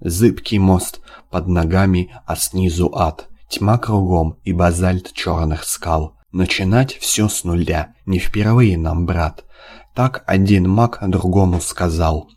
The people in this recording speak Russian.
Зыбкий мост под ногами, а снизу ад. Тьма кругом и базальт черных скал. Начинать все с нуля, не впервые нам, брат. Так один маг другому сказал.